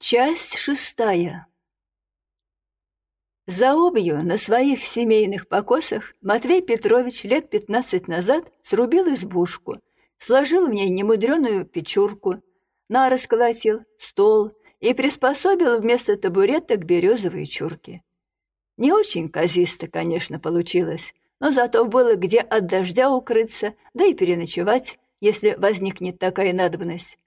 Часть шестая. За обью на своих семейных покосах Матвей Петрович лет пятнадцать назад срубил избушку, сложил в ней немудреную печурку, нарос стол и приспособил вместо табуреток березовые чурки. Не очень казисто, конечно, получилось, но зато было где от дождя укрыться, да и переночевать, если возникнет такая надобность.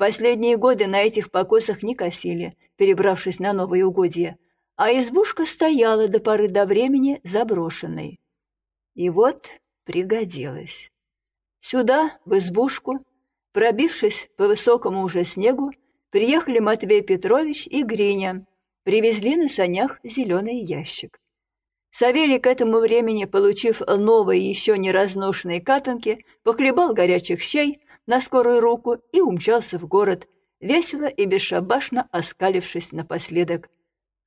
Последние годы на этих покосах не косили, перебравшись на новые угодья, а избушка стояла до поры до времени заброшенной. И вот пригодилась. Сюда, в избушку, пробившись по высокому уже снегу, приехали Матвей Петрович и Гриня, привезли на санях зеленый ящик. Савелий к этому времени, получив новые еще не разношенные катанки, похлебал горячих щей, на скорую руку и умчался в город, весело и бесшабашно оскалившись напоследок.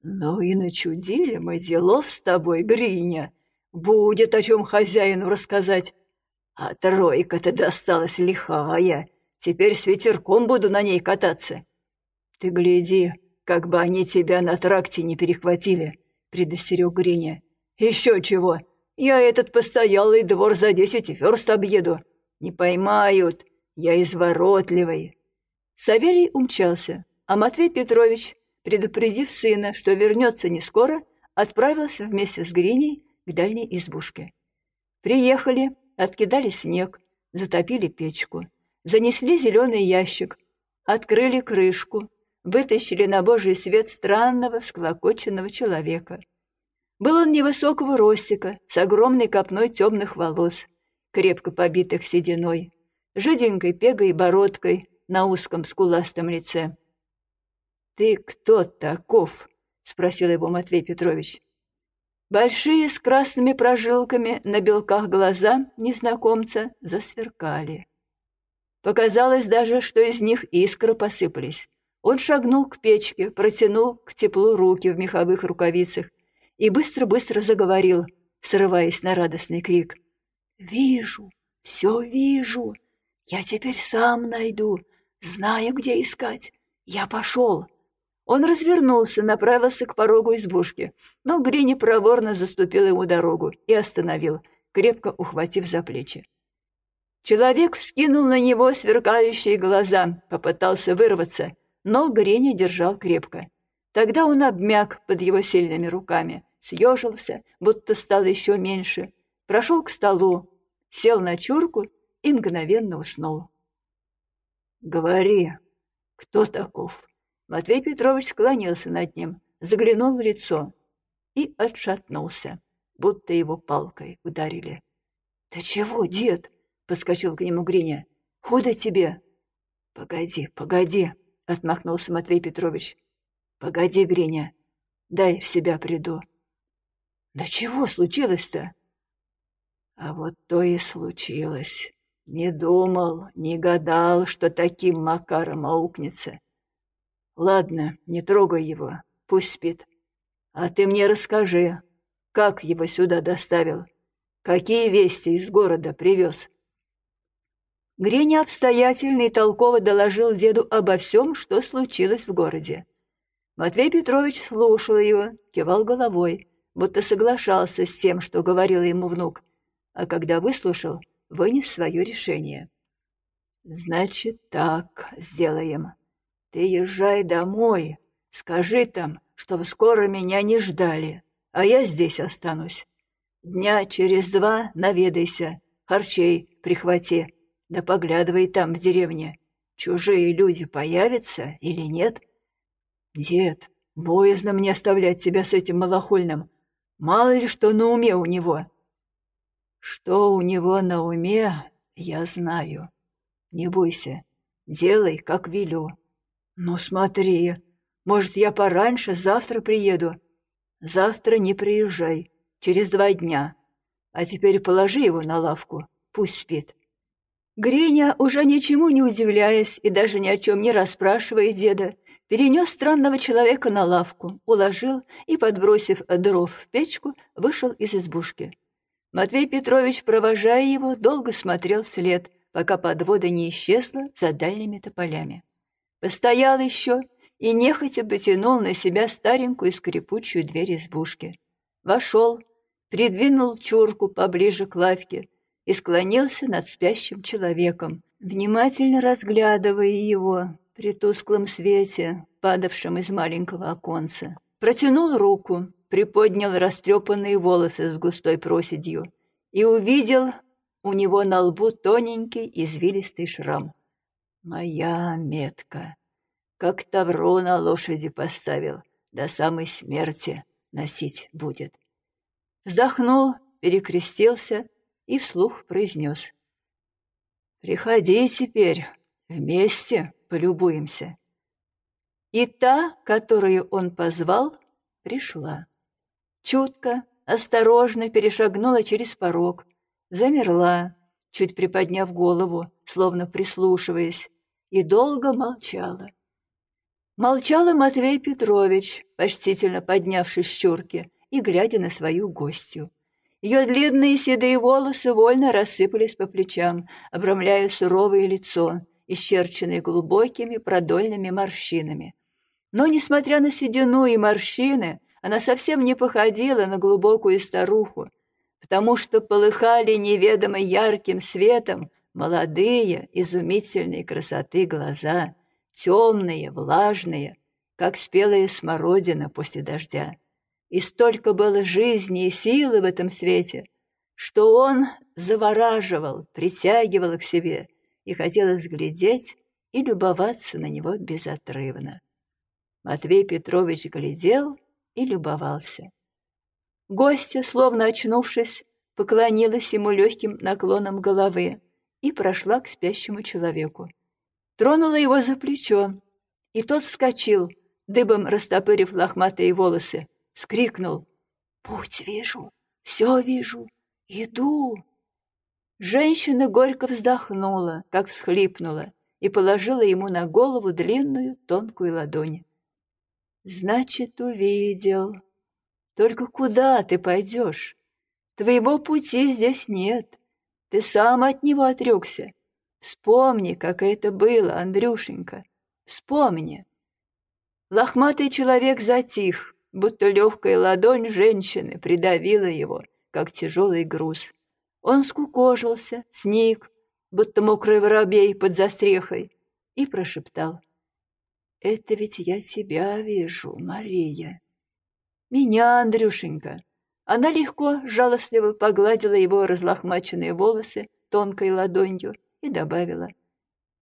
«Ну и начудили мы делов с тобой, Гриня. Будет о чем хозяину рассказать. А тройка-то досталась лихая. Теперь с ветерком буду на ней кататься. Ты гляди, как бы они тебя на тракте не перехватили», — предостерег Гриня. «Еще чего. Я этот постоялый двор за десять верст объеду. Не поймают, я изворотливый. Савелий умчался, а Матвей Петрович, предупредив сына, что вернется не скоро, отправился вместе с Гриней к дальней избушке. Приехали, откидали снег, затопили печку, занесли зеленый ящик, открыли крышку, вытащили на божий свет странного склокоченного человека. Был он невысокого ростика, с огромной копной темных волос, крепко побитых сединой, жиденькой пегой и бородкой на узком скуластом лице. «Ты кто таков?» — спросил его Матвей Петрович. Большие с красными прожилками на белках глаза незнакомца засверкали. Показалось даже, что из них искры посыпались. Он шагнул к печке, протянул к теплу руки в меховых рукавицах и быстро-быстро заговорил, срываясь на радостный крик. «Вижу, все вижу. Я теперь сам найду, знаю, где искать. Я пошел. Он развернулся, направился к порогу избушки, но Грини проворно заступил ему дорогу и остановил, крепко ухватив за плечи. Человек вскинул на него сверкающие глаза, попытался вырваться, но Гриня держал крепко. Тогда он обмяк под его сильными руками, съежился, будто стал еще меньше, прошел к столу, сел на чурку и мгновенно уснул. «Говори, кто таков?» Матвей Петрович склонился над ним, заглянул в лицо и отшатнулся, будто его палкой ударили. «Да чего, дед?» — подскочил к нему Гриня. «Худо тебе!» «Погоди, погоди!» — отмахнулся Матвей Петрович. «Погоди, Гриня, дай в себя приду». «Да чего случилось-то?» «А вот то и случилось. Не думал, не гадал, что таким макаром аукнется. Ладно, не трогай его, пусть спит. А ты мне расскажи, как его сюда доставил, какие вести из города привез. Греня обстоятельно и толково доложил деду обо всем, что случилось в городе. Матвей Петрович слушал его, кивал головой, будто соглашался с тем, что говорил ему внук, а когда выслушал — вынес свое решение. «Значит, так сделаем. Ты езжай домой, скажи там, что скоро меня не ждали, а я здесь останусь. Дня через два наведайся, харчей прихвати, да поглядывай там в деревне. Чужие люди появятся или нет? Дед, боязно мне оставлять тебя с этим малохольным. Мало ли что на уме у него. Что у него на уме, я знаю. Не бойся, делай, как велю. Ну смотри, может, я пораньше завтра приеду. Завтра не приезжай, через два дня. А теперь положи его на лавку, пусть спит. Гриня, уже ничему не удивляясь и даже ни о чем не расспрашивая деда, перенес странного человека на лавку, уложил и, подбросив дров в печку, вышел из избушки. Матвей Петрович, провожая его, долго смотрел вслед, пока подвода не исчезла за дальними тополями. Постоял еще, и нехотя потянул на себя старенькую скрипучую дверь избушки. Вошел, придвинул чурку поближе к лавке и склонился над спящим человеком, внимательно разглядывая его при тусклом свете, падавшем из маленького оконца. Протянул руку, приподнял растрепанные волосы с густой проседью и увидел у него на лбу тоненький извилистый шрам. Моя метка, как тавро на лошади поставил, до самой смерти носить будет. Вздохнул, перекрестился и вслух произнес. «Приходи теперь, вместе полюбуемся». И та, которую он позвал, пришла. Чутко, осторожно перешагнула через порог, замерла, чуть приподняв голову, словно прислушиваясь, и долго молчала. Молчал Матвей Петрович, почтительно поднявшись с чурки и глядя на свою гостью. Ее длинные седые волосы вольно рассыпались по плечам, обрамляя суровое лицо, исчерченное глубокими продольными морщинами. Но, несмотря на седину и морщины, она совсем не походила на глубокую старуху, потому что полыхали неведомо ярким светом молодые, изумительной красоты глаза, темные, влажные, как спелая смородина после дождя. И столько было жизни и силы в этом свете, что он завораживал, притягивал к себе, и хотелось глядеть и любоваться на него безотрывно. Матвей Петрович глядел и любовался. Гостья, словно очнувшись, поклонилась ему легким наклоном головы и прошла к спящему человеку. Тронула его за плечо, и тот вскочил, дыбом растопырив лохматые волосы, скрикнул «Путь вижу, все вижу, иду!» Женщина горько вздохнула, как всхлипнула, и положила ему на голову длинную тонкую ладонь. Значит, увидел. Только куда ты пойдешь? Твоего пути здесь нет. Ты сам от него отрекся. Вспомни, как это было, Андрюшенька. Вспомни. Лохматый человек затих, будто легкая ладонь женщины придавила его, как тяжелый груз. Он скукожился, сник, будто мокрый воробей под застрехой, и прошептал — это ведь я тебя вижу, Мария. Меня, Андрюшенька. Она легко, жалостливо погладила его разлохмаченные волосы тонкой ладонью и добавила.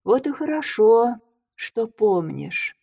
Вот и хорошо, что помнишь.